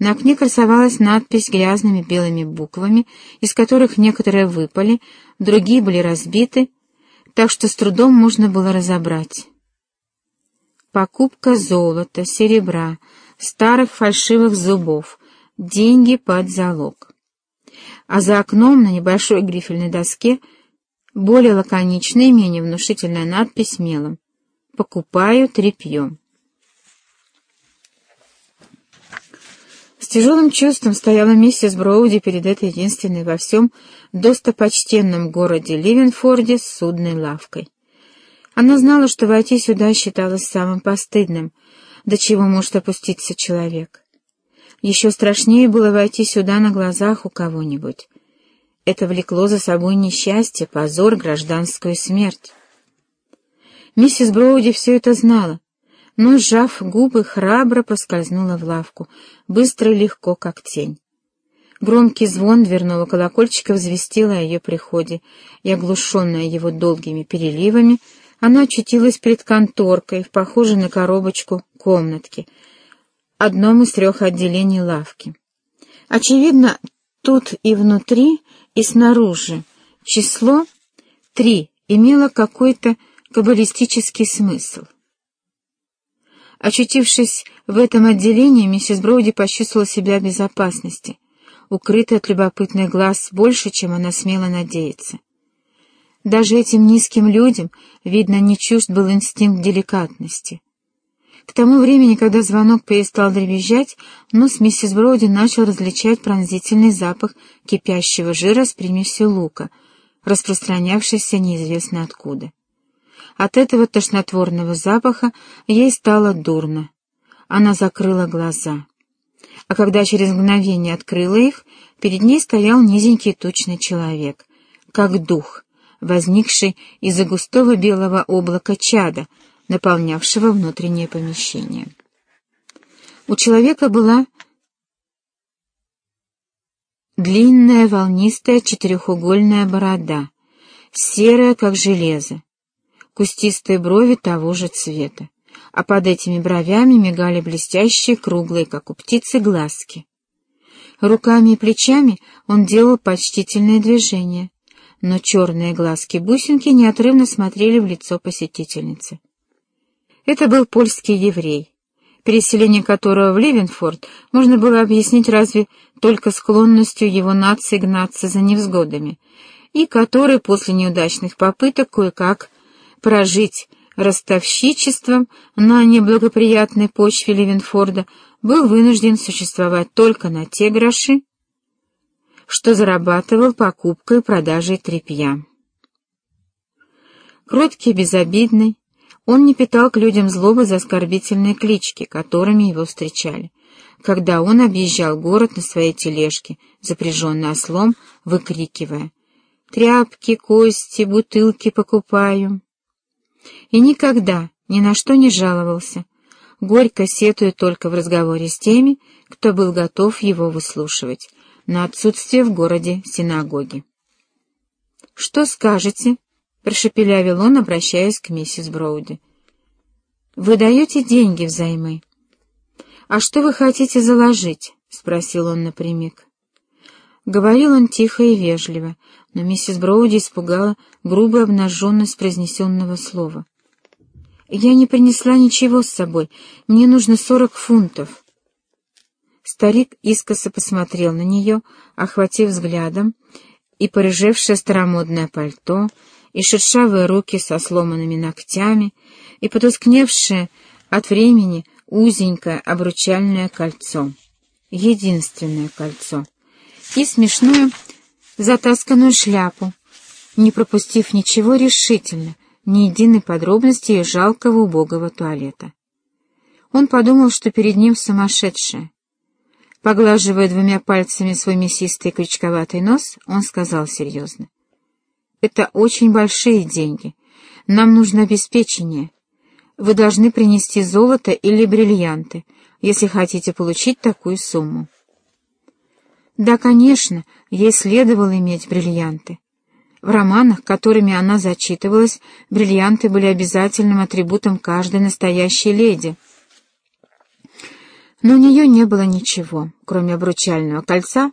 На окне красовалась надпись грязными белыми буквами, из которых некоторые выпали, другие были разбиты, так что с трудом можно было разобрать. Покупка золота, серебра, старых фальшивых зубов, деньги под залог. А за окном на небольшой грифельной доске более лаконичная и менее внушительная надпись мелом «Покупаю тряпье». Тяжелым чувством стояла миссис Броуди перед этой единственной во всем достопочтенном городе Ливенфорде с судной лавкой. Она знала, что войти сюда считалось самым постыдным, до чего может опуститься человек. Еще страшнее было войти сюда на глазах у кого-нибудь. Это влекло за собой несчастье, позор, гражданскую смерть. Миссис Броуди все это знала, но, сжав губы, храбро поскользнула в лавку, быстро и легко, как тень. Громкий звон дверного колокольчика взвестил о ее приходе, и, оглушенная его долгими переливами, она очутилась перед конторкой, похожей на коробочку комнатке, одном из трех отделений лавки. Очевидно, тут и внутри, и снаружи число три имело какой-то каббалистический смысл. Очутившись в этом отделении, миссис Броуди почувствовала себя в безопасности, укрытой от любопытных глаз больше, чем она смела надеяться. Даже этим низким людям, видно, не чужд был инстинкт деликатности. К тому времени, когда звонок перестал дребезжать, нос миссис Броуди начал различать пронзительный запах кипящего жира с примесью лука, распространявшийся неизвестно откуда. От этого тошнотворного запаха ей стало дурно. Она закрыла глаза. А когда через мгновение открыла их, перед ней стоял низенький тучный человек, как дух, возникший из-за густого белого облака чада, наполнявшего внутреннее помещение. У человека была длинная волнистая четырехугольная борода, серая, как железо, кустистые брови того же цвета, а под этими бровями мигали блестящие, круглые, как у птицы, глазки. Руками и плечами он делал почтительные движения, но черные глазки-бусинки неотрывно смотрели в лицо посетительницы. Это был польский еврей, переселение которого в Ливенфорд можно было объяснить разве только склонностью его нации гнаться за невзгодами, и который после неудачных попыток кое-как прожить ростовщичеством на неблагоприятной почве Ливенфорда был вынужден существовать только на те гроши, что зарабатывал покупкой и продажей тряпья. Кроткий, безобидный, он не питал к людям злобы за оскорбительные клички, которыми его встречали, когда он объезжал город на своей тележке, запряженной ослом, выкрикивая «Тряпки, кости, бутылки покупаю» и никогда ни на что не жаловался, горько сетуя только в разговоре с теми, кто был готов его выслушивать, на отсутствие в городе синагоги. «Что скажете?» — прошепелявил он, обращаясь к миссис Броуди. «Вы даете деньги взаймы?» «А что вы хотите заложить?» — спросил он напрямик. Говорил он тихо и вежливо, но миссис Броуди испугала грубая обнаженность произнесенного слова. «Я не принесла ничего с собой. Мне нужно сорок фунтов». Старик искоса посмотрел на нее, охватив взглядом, и порыжевшее старомодное пальто, и шершавые руки со сломанными ногтями, и потускневшее от времени узенькое обручальное кольцо. Единственное кольцо. И смешную затасканную шляпу, не пропустив ничего решительно, ни единой подробности ее жалкого убогого туалета. Он подумал, что перед ним сумасшедшая. Поглаживая двумя пальцами свой мясистый крючковатый нос, он сказал серьезно. «Это очень большие деньги. Нам нужно обеспечение. Вы должны принести золото или бриллианты, если хотите получить такую сумму». Да, конечно, ей следовало иметь бриллианты. В романах, которыми она зачитывалась, бриллианты были обязательным атрибутом каждой настоящей леди. Но у нее не было ничего, кроме обручального кольца,